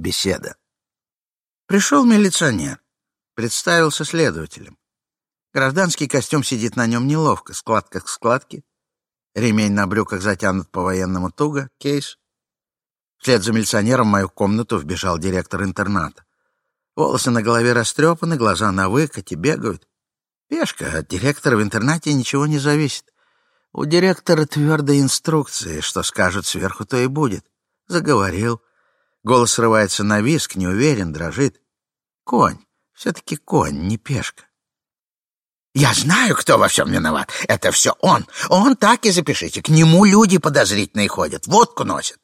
Беседа. Пришел милиционер. Представился следователем. Гражданский костюм сидит на нем неловко, складка к складке. Ремень на брюках затянут по-военному туго, кейс. Вслед за милиционером в мою комнату вбежал директор интерната. Волосы на голове растрепаны, глаза на выкате, бегают. Пешка, от директора в интернате ничего не зависит. У директора твердые инструкции, что скажет сверху, то и будет. Заговорил. Голос срывается на виск, не уверен, дрожит. Конь. Все-таки конь, не пешка. Я знаю, кто во всем виноват. Это все он. Он так и запишите. К нему люди подозрительные ходят, водку носят.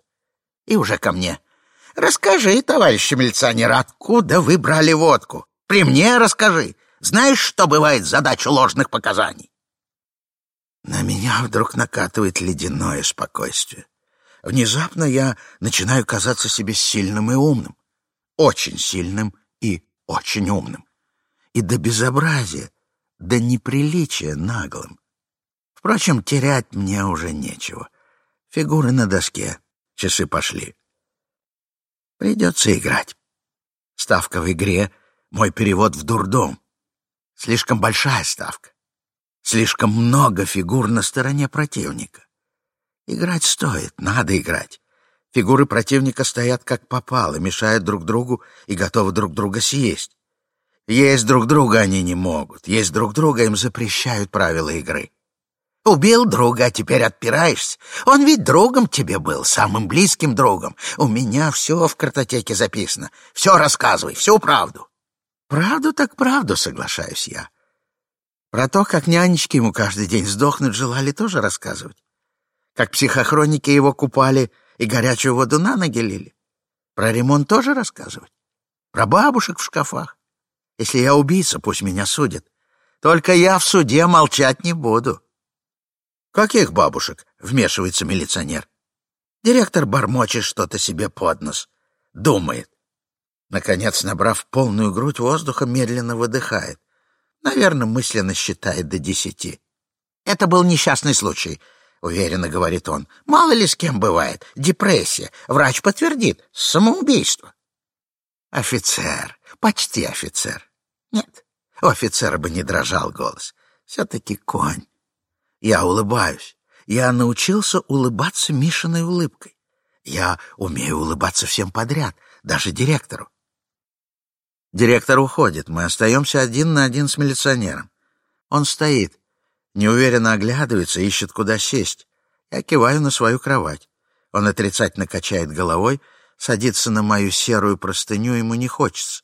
И уже ко мне. Расскажи, товарищ милиционер, откуда вы брали водку? При мне расскажи. Знаешь, что бывает задача ложных показаний? На меня вдруг накатывает ледяное спокойствие. Внезапно я начинаю казаться себе сильным и умным. Очень сильным и очень умным. И до безобразия, до неприличия наглым. Впрочем, терять мне уже нечего. Фигуры на доске, часы пошли. Придется играть. Ставка в игре — мой перевод в дурдом. Слишком большая ставка. Слишком много фигур на стороне противника. Играть стоит, надо играть. Фигуры противника стоят как попало, мешают друг другу и готовы друг друга съесть. Есть друг друга они не могут, есть друг друга им запрещают правила игры. Убил друга, а теперь отпираешься. Он ведь другом тебе был, самым близким другом. У меня все в картотеке записано. Все рассказывай, всю правду. Правду так правду, соглашаюсь я. Про то, как нянечки ему каждый день сдохнуть желали, тоже рассказывать. Как психохроники его купали и горячую воду на ноги лили. Про ремонт тоже рассказывать. Про бабушек в шкафах. Если я убийца, пусть меня судят. Только я в суде молчать не буду. «Каких бабушек?» — вмешивается милиционер. Директор бормочет что-то себе под нос. Думает. Наконец, набрав полную грудь воздуха, медленно выдыхает. Наверное, мысленно считает до десяти. «Это был несчастный случай», — уверенно говорит он. «Мало ли с кем бывает. Депрессия. Врач подтвердит. Самоубийство». «Офицер. Почти офицер. Нет, у офицера бы не дрожал голос. Все-таки конь. Я улыбаюсь. Я научился улыбаться Мишиной улыбкой. Я умею улыбаться всем подряд, даже директору. Директор уходит, мы остаемся один на один с милиционером. Он стоит, неуверенно оглядывается, ищет, куда сесть. Я киваю на свою кровать. Он отрицательно качает головой, садится на мою серую простыню, ему не хочется.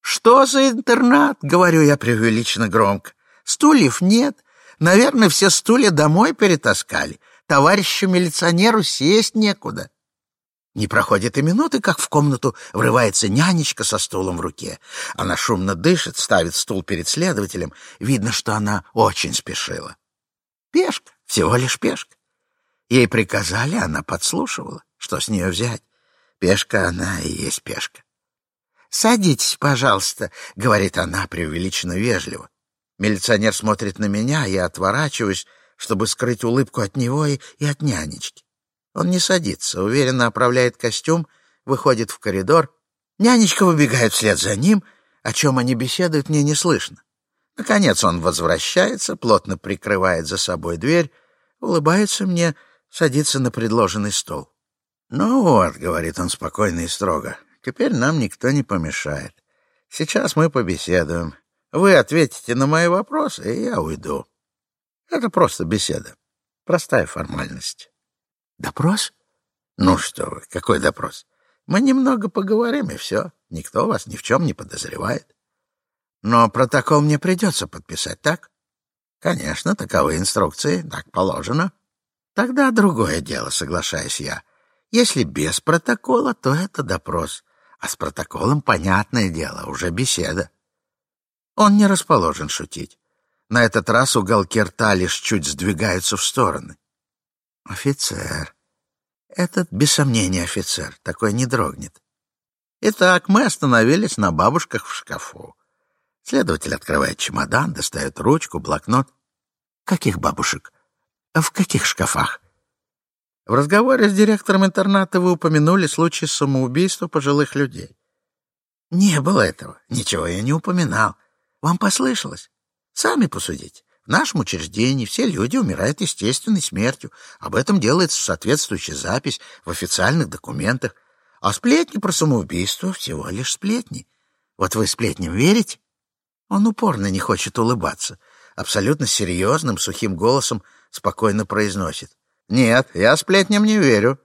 «Что за интернат?» — говорю я преувеличенно громко. «Стульев нет. Наверное, все стулья домой перетаскали. Товарищу милиционеру сесть некуда». Не проходит и минуты, как в комнату врывается нянечка со стулом в руке. Она шумно дышит, ставит стул перед следователем. Видно, что она очень спешила. Пешка, всего лишь пешка. Ей приказали, она подслушивала. Что с нее взять? Пешка она и есть пешка. «Садитесь, пожалуйста», — говорит она преувеличенно вежливо. Милиционер смотрит на меня, я отворачиваюсь, чтобы скрыть улыбку от него и, и от нянечки. Он не садится, уверенно оправляет костюм, выходит в коридор. Нянечка выбегает вслед за ним. О чем они беседуют, мне не слышно. Наконец он возвращается, плотно прикрывает за собой дверь, улыбается мне, садится на предложенный стол. «Ну вот», — говорит он спокойно и строго, — «теперь нам никто не помешает. Сейчас мы побеседуем. Вы ответите на мои вопросы, и я уйду. Это просто беседа, простая формальность». Допрос? Ну что вы, какой допрос? Мы немного поговорим, и все. Никто вас ни в чем не подозревает. Но протокол мне придется подписать, так? Конечно, таковы инструкции, так положено. Тогда другое дело, соглашаюсь я. Если без протокола, то это допрос. А с протоколом, понятное дело, уже беседа. Он не расположен шутить. На этот раз уголки рта лишь чуть сдвигаются в стороны. Офицер. Этот, без сомнения, офицер. Такой не дрогнет. Итак, мы остановились на бабушках в шкафу. Следователь открывает чемодан, достает ручку, блокнот. Каких бабушек? В каких шкафах? В разговоре с директором интерната вы упомянули случай самоубийства пожилых людей. Не было этого. Ничего я не упоминал. Вам послышалось? Сами посудите. Нашем учреждении все люди умирают естественной смертью. Об этом делается соответствующая запись в официальных документах. А сплетни про самоубийство всего лишь сплетни. Вот вы сплетням верите? Он упорно не хочет улыбаться. Абсолютно серьезным, сухим голосом спокойно произносит. «Нет, я сплетням не верю».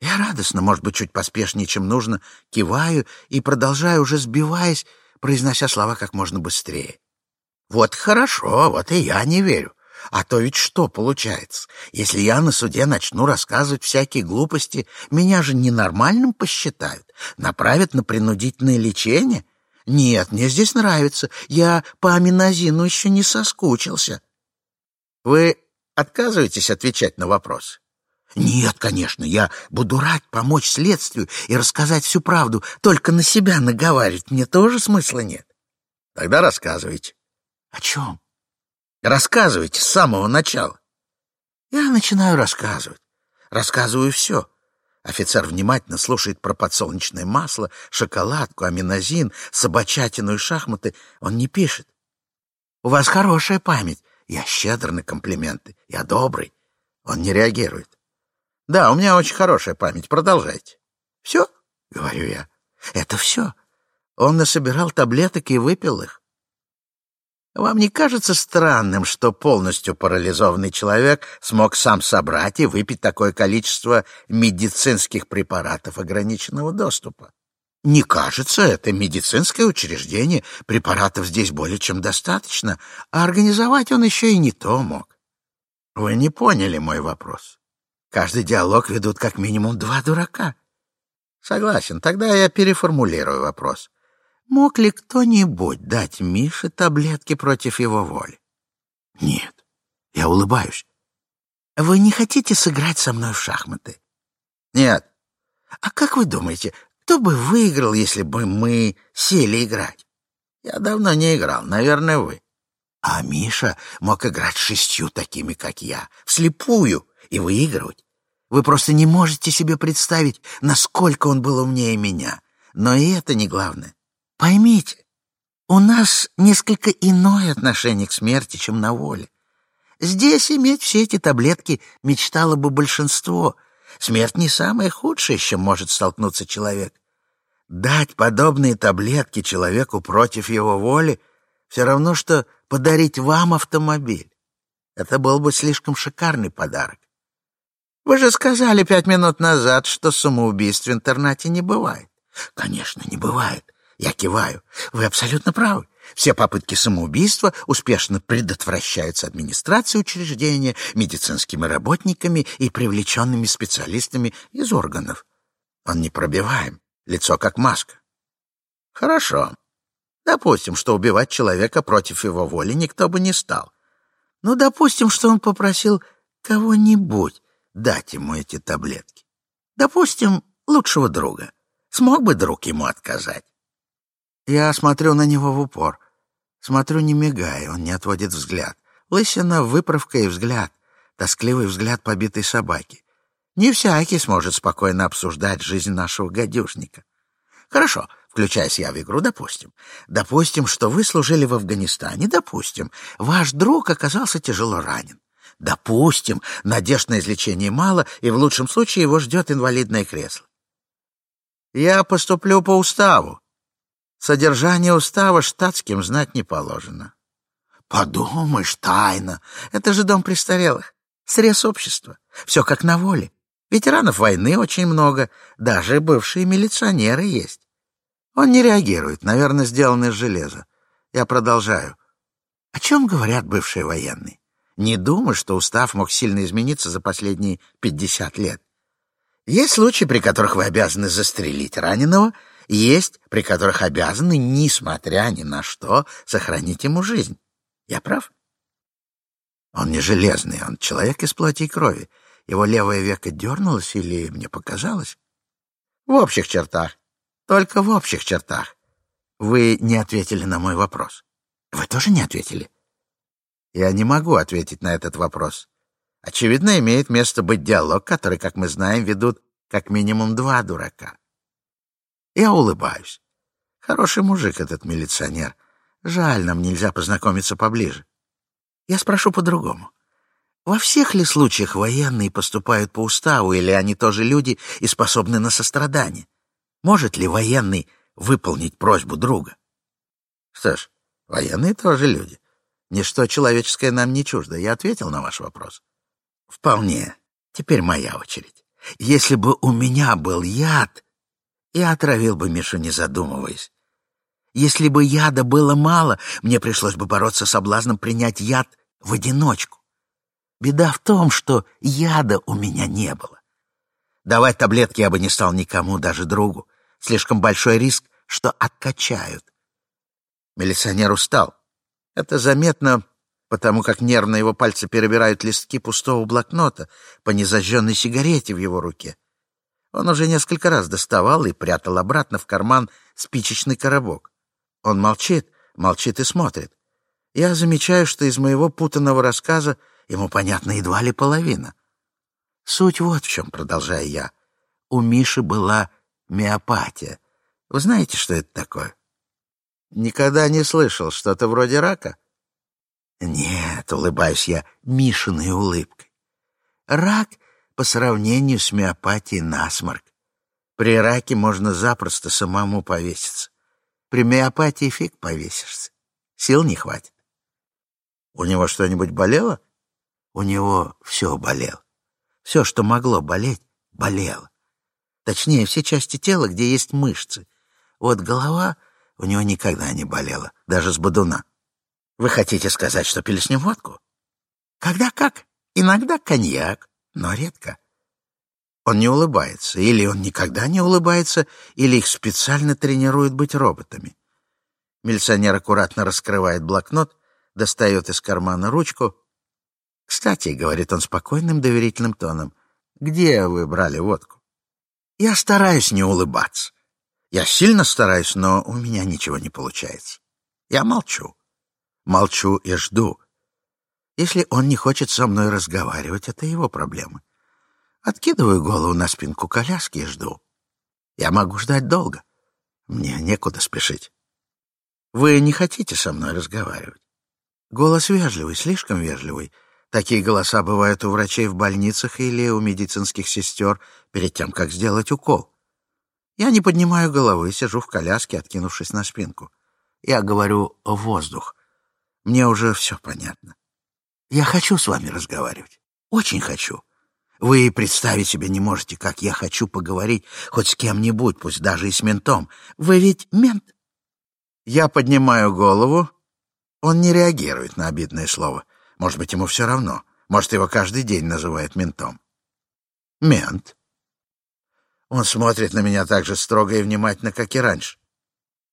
Я радостно, может быть, чуть поспешнее, чем нужно, киваю и продолжаю, уже сбиваясь, произнося слова как можно быстрее. «Вот хорошо, вот и я не верю. А то ведь что получается? Если я на суде начну рассказывать всякие глупости, меня же ненормальным посчитают, направят на принудительное лечение. Нет, мне здесь нравится. Я по аминозину еще не соскучился. Вы отказываетесь отвечать на вопрос? Нет, конечно, я буду рад помочь следствию и рассказать всю правду, только на себя наговаривать мне тоже смысла нет. Тогда рассказывайте. О чем? Рассказывайте с самого начала. Я начинаю рассказывать. Рассказываю все. Офицер внимательно слушает про подсолнечное масло, шоколадку, аминозин, собачатину и шахматы. Он не пишет. «У вас хорошая память. Я щедр на комплименты. Я добрый». Он не реагирует. «Да, у меня очень хорошая память. Продолжайте». «Все?» — говорю я. «Это все». Он насобирал таблеток и выпил их. Вам не кажется странным, что полностью парализованный человек смог сам собрать и выпить такое количество медицинских препаратов ограниченного доступа? Не кажется, это медицинское учреждение, препаратов здесь более чем достаточно, а организовать он еще и не то мог. Вы не поняли мой вопрос. Каждый диалог ведут как минимум два дурака. Согласен, тогда я переформулирую вопрос. Мог ли кто-нибудь дать Мише таблетки против его воли? Нет. Я улыбаюсь. Вы не хотите сыграть со мной в шахматы? Нет. А как вы думаете, кто бы выиграл, если бы мы сели играть? Я давно не играл, наверное, вы. А Миша мог играть шестью такими, как я, вслепую, и выигрывать. Вы просто не можете себе представить, насколько он был умнее меня. Но и это не главное. Поймите, у нас несколько иное отношение к смерти, чем на воле. Здесь иметь все эти таблетки мечтало бы большинство. Смерть не самое худшее, с чем может столкнуться человек. Дать подобные таблетки человеку против его воли все равно, что подарить вам автомобиль. Это был бы слишком шикарный подарок. Вы же сказали пять минут назад, что самоубийств в интернате не бывает. Конечно, не бывает. Я киваю. Вы абсолютно правы. Все попытки самоубийства успешно предотвращаются администрацией учреждения, медицинскими работниками и привлеченными специалистами из органов. Он непробиваем, лицо как маска. Хорошо. Допустим, что убивать человека против его воли никто бы не стал. Ну, допустим, что он попросил кого-нибудь дать ему эти таблетки. Допустим, лучшего друга. Смог бы друг ему отказать? Я смотрю на него в упор. Смотрю, не мигая, он не отводит взгляд. Лысина, выправка и взгляд. Тоскливый взгляд побитой собаки. Не всякий сможет спокойно обсуждать жизнь нашего гадюшника. Хорошо, включаясь я в игру, допустим. Допустим, что вы служили в Афганистане. Допустим, ваш друг оказался тяжело ранен. Допустим, надежд на излечение мало, и в лучшем случае его ждет инвалидное кресло. Я поступлю по уставу, Содержание устава штатским знать не положено. Подумаешь, тайна. Это же дом престарелых. Срез общества. Все как на воле. Ветеранов войны очень много. Даже бывшие милиционеры есть. Он не реагирует, наверное, сделан из железа. Я продолжаю. О чем говорят бывшие военные? Не думаю, что устав мог сильно измениться за последние пятьдесят лет. Есть случаи, при которых вы обязаны застрелить раненого есть, при которых обязаны, несмотря ни на что, сохранить ему жизнь. Я прав? Он не железный, он человек из плоти и крови. Его левое веко дернулось или мне показалось? В общих чертах. Только в общих чертах. Вы не ответили на мой вопрос. Вы тоже не ответили? Я не могу ответить на этот вопрос. Очевидно, имеет место быть диалог, который, как мы знаем, ведут как минимум два дурака. Я улыбаюсь. Хороший мужик этот милиционер. Жаль, нам нельзя познакомиться поближе. Я спрошу по-другому. Во всех ли случаях военные поступают по уставу, или они тоже люди и способны на сострадание? Может ли военный выполнить просьбу друга? Что ж, военные тоже люди. Ничто человеческое нам не чуждо. Я ответил на ваш вопрос. Вполне. Теперь моя очередь. Если бы у меня был яд, я отравил бы Мишу, не задумываясь. Если бы яда было мало, мне пришлось бы бороться с соблазном принять яд в одиночку. Беда в том, что яда у меня не было. Давать таблетки я бы не стал никому, даже другу. Слишком большой риск, что откачают. Милиционер устал. Это заметно, потому как нервно его пальцы перебирают листки пустого блокнота по незажженной сигарете в его руке. Он уже несколько раз доставал и прятал обратно в карман спичечный коробок. Он молчит, молчит и смотрит. Я замечаю, что из моего путанного рассказа ему понятна едва ли половина. Суть вот в чем, продолжаю я. У Миши была миопатия. Вы знаете, что это такое? Никогда не слышал. Что-то вроде рака? Нет, улыбаюсь я Мишиной улыбкой. Рак по сравнению с миопатией насморк. При раке можно запросто самому повеситься. При миопатии фиг повесишься. Сил не хватит. У него что-нибудь болело? У него все болело. Все, что могло болеть, болело. Точнее, все части тела, где есть мышцы. Вот голова у него никогда не болела, даже с бодуна. Вы хотите сказать, что пили с ним водку? Когда как? Иногда коньяк, но редко. Он не улыбается, или он никогда не улыбается, или их специально тренируют быть роботами. Милиционер аккуратно раскрывает блокнот, достает из кармана ручку. «Кстати», — говорит он спокойным доверительным тоном, — «где вы брали водку?» Я стараюсь не улыбаться. Я сильно стараюсь, но у меня ничего не получается. Я молчу. Молчу и жду. Если он не хочет со мной разговаривать, это его проблемы. Откидываю голову на спинку коляски и жду. Я могу ждать долго. Мне некуда спешить. Вы не хотите со мной разговаривать? Голос вежливый, слишком вежливый. Такие голоса бывают у врачей в больницах или у медицинских сестер перед тем, как сделать укол. Я не поднимаю головы, сижу в коляске, откинувшись на спинку. Я говорю «воздух». Мне уже все понятно. Я хочу с вами разговаривать. Очень хочу. Вы представить себе не можете, как я хочу поговорить хоть с кем-нибудь, пусть даже и с ментом. Вы ведь мент. Я поднимаю голову. Он не реагирует на обидное слово. Может быть, ему все равно. Может, его каждый день называют ментом. Мент. Он смотрит на меня так же строго и внимательно, как и раньше.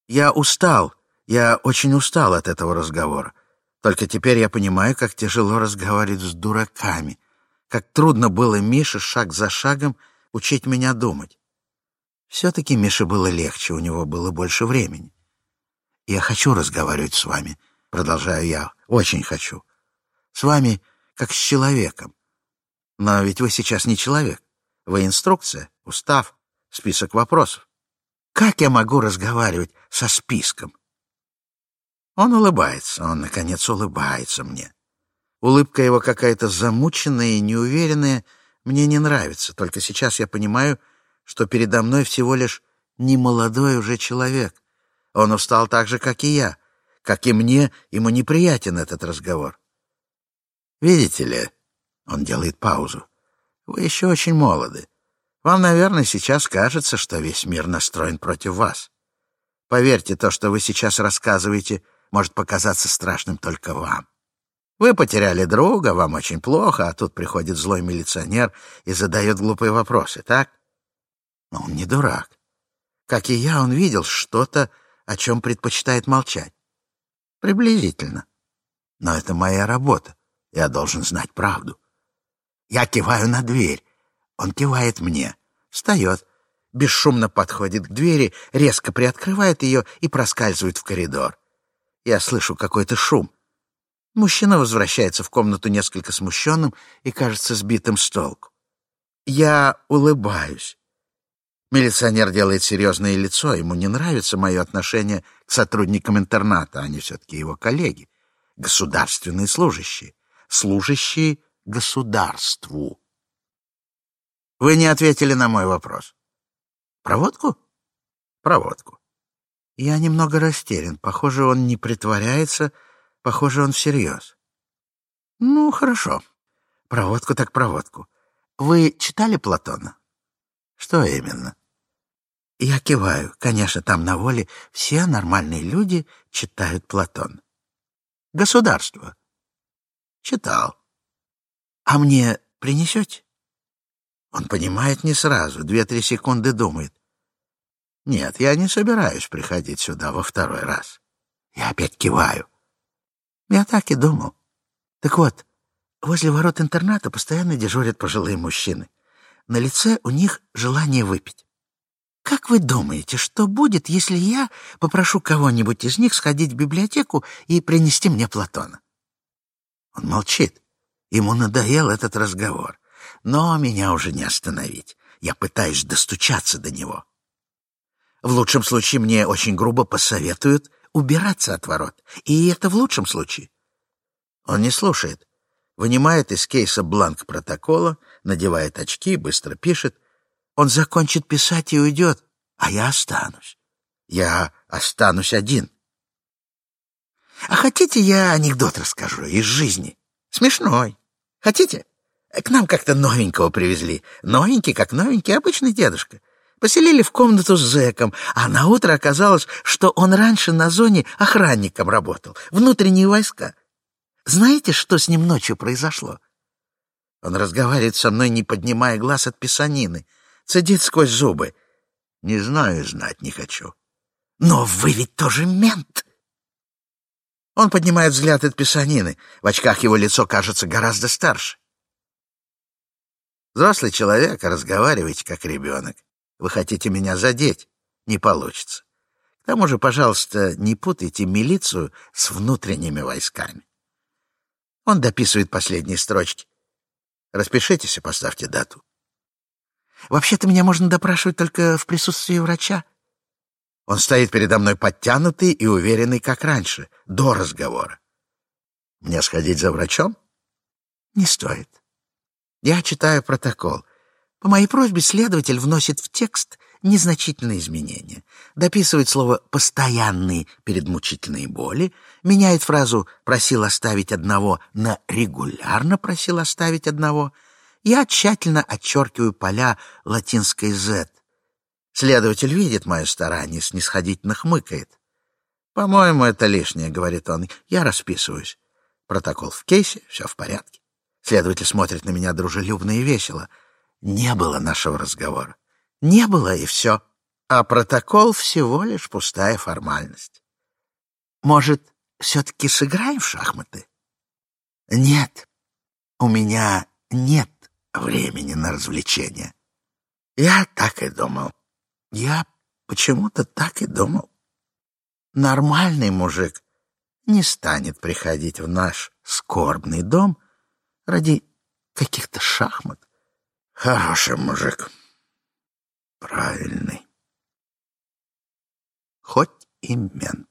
Я устал. Я очень устал от этого разговора. Только теперь я понимаю, как тяжело разговаривать с дураками — как трудно было Мише шаг за шагом учить меня думать. Все-таки Мише было легче, у него было больше времени. «Я хочу разговаривать с вами», — продолжаю я, — «очень хочу. С вами, как с человеком. Но ведь вы сейчас не человек. Вы инструкция, устав, список вопросов. Как я могу разговаривать со списком?» Он улыбается, он, наконец, улыбается мне. Улыбка его какая-то замученная и неуверенная мне не нравится. Только сейчас я понимаю, что передо мной всего лишь немолодой уже человек. Он устал так же, как и я. Как и мне, ему неприятен этот разговор. Видите ли, он делает паузу. Вы еще очень молоды. Вам, наверное, сейчас кажется, что весь мир настроен против вас. Поверьте, то, что вы сейчас рассказываете, может показаться страшным только вам. Вы потеряли друга, вам очень плохо, а тут приходит злой милиционер и задает глупые вопросы, так? Но он не дурак. Как и я, он видел что-то, о чем предпочитает молчать. Приблизительно. Но это моя работа. Я должен знать правду. Я киваю на дверь. Он кивает мне. Встает. Бесшумно подходит к двери, резко приоткрывает ее и проскальзывает в коридор. Я слышу какой-то шум. Мужчина возвращается в комнату несколько смущенным и кажется сбитым с толку. Я улыбаюсь. Милиционер делает серьезное лицо, ему не нравится мое отношение к сотрудникам интерната, они все-таки его коллеги, государственные служащие, служащие государству. Вы не ответили на мой вопрос. Проводку? Проводку. Я немного растерян. Похоже, он не притворяется, похоже, он всерьез. Ну, хорошо. Проводку так проводку. Вы читали Платона? Что именно? Я киваю. Конечно, там на воле все нормальные люди читают Платон. Государство. Читал. А мне принесете? Он понимает не сразу, две-три секунды думает. Нет, я не собираюсь приходить сюда во второй раз. Я опять киваю. Я так и думал. Так вот, возле ворот интерната постоянно дежурят пожилые мужчины. На лице у них желание выпить. Как вы думаете, что будет, если я попрошу кого-нибудь из них сходить в библиотеку и принести мне Платона? Он молчит. Ему надоел этот разговор. Но меня уже не остановить. Я пытаюсь достучаться до него. В лучшем случае мне очень грубо посоветуют убираться от ворот. И это в лучшем случае. Он не слушает. Вынимает из кейса бланк протокола, надевает очки, быстро пишет. Он закончит писать и уйдет, а я останусь. Я останусь один. А хотите, я анекдот расскажу из жизни? Смешной. Хотите? К нам как-то новенького привезли. Новенький, как новенький, обычный дедушка. Поселили в комнату с зэком, а на утро оказалось, что он раньше на зоне охранником работал, внутренние войска. Знаете, что с ним ночью произошло? Он разговаривает со мной, не поднимая глаз от писанины, цедит сквозь зубы. Не знаю, знать не хочу. Но вы ведь тоже мент. Он поднимает взгляд от писанины. В очках его лицо кажется гораздо старше. Взрослый человек, а разговариваете как ребенок. Вы хотите меня задеть? Не получится. К тому же, пожалуйста, не путайте милицию с внутренними войсками. Он дописывает последние строчки. Распишитесь и поставьте дату. Вообще-то меня можно допрашивать только в присутствии врача. Он стоит передо мной подтянутый и уверенный, как раньше, до разговора. Мне сходить за врачом? Не стоит. Я читаю протокол. По моей просьбе следователь вносит в текст незначительные изменения. Дописывает слово «постоянные» перед мучительной боли, меняет фразу «просил оставить одного» на «регулярно просил оставить одного». Я тщательно отчеркиваю поля латинской «z». Следователь видит мое старание, снисходительно хмыкает. «По-моему, это лишнее», — говорит он. «Я расписываюсь. Протокол в кейсе, все в порядке». Следователь смотрит на меня дружелюбно и весело. Не было нашего разговора. Не было, и все. А протокол всего лишь пустая формальность. Может, все-таки сыграем в шахматы? Нет, у меня нет времени на развлечения. Я так и думал. Я почему-то так и думал. Нормальный мужик не станет приходить в наш скорбный дом ради каких-то шахмат. Хороший мужик. Правильный. Хоть и мент.